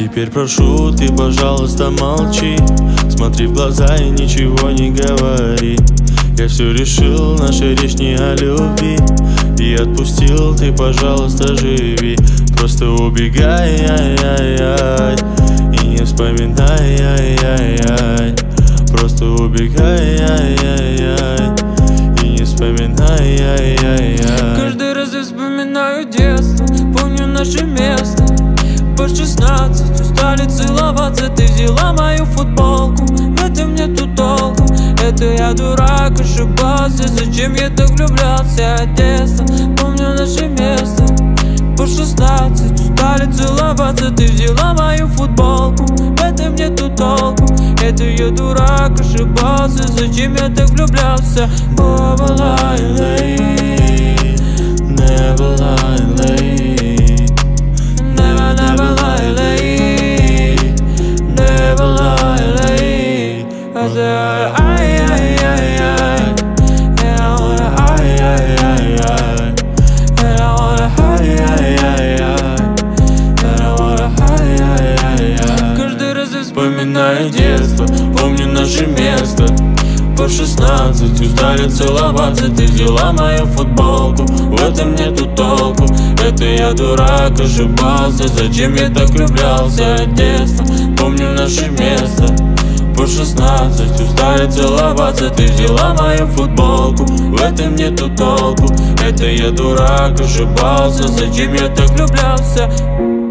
Теперь прошу, ты, пожалуйста, молчи. Смотри в глаза и ничего не говори. Я все решил, наша речь не о любви. И отпустил, ты, пожалуйста, живи. Просто убегай, ай, ай, ай И не вспоминай, ай, ай, ай Просто убегай, ай, ай, ай И не вспоминай, ай, ай, ай Каждый раз я вспоминаю детство Помню наше место По шестнадцать устали целоваться. Ты взяла мою футболку В этом нету толку. Это я дурак, ошибался. Зачем я так влюблялся? Детство Помню наше место. По шестнадцать устали целоваться. Ты взяла мою футболку В этом нету толку. Это я дурак, ошибался. Зачем я так влюблялся? Lie late Never lie late I I I I я Вспоминаю детство, помню наше место. По шестнадцать устали целоваться Ты взяла мою футболку, в этом нету толку Это я дурак, ошибался. Зачем я так влюблялся детство Помню наше место шестнадцать. Устали целоваться, ты взяла мою футболку. В этом нету толку, это я дурак, ошибался. Зачем я так влюблялся? thank you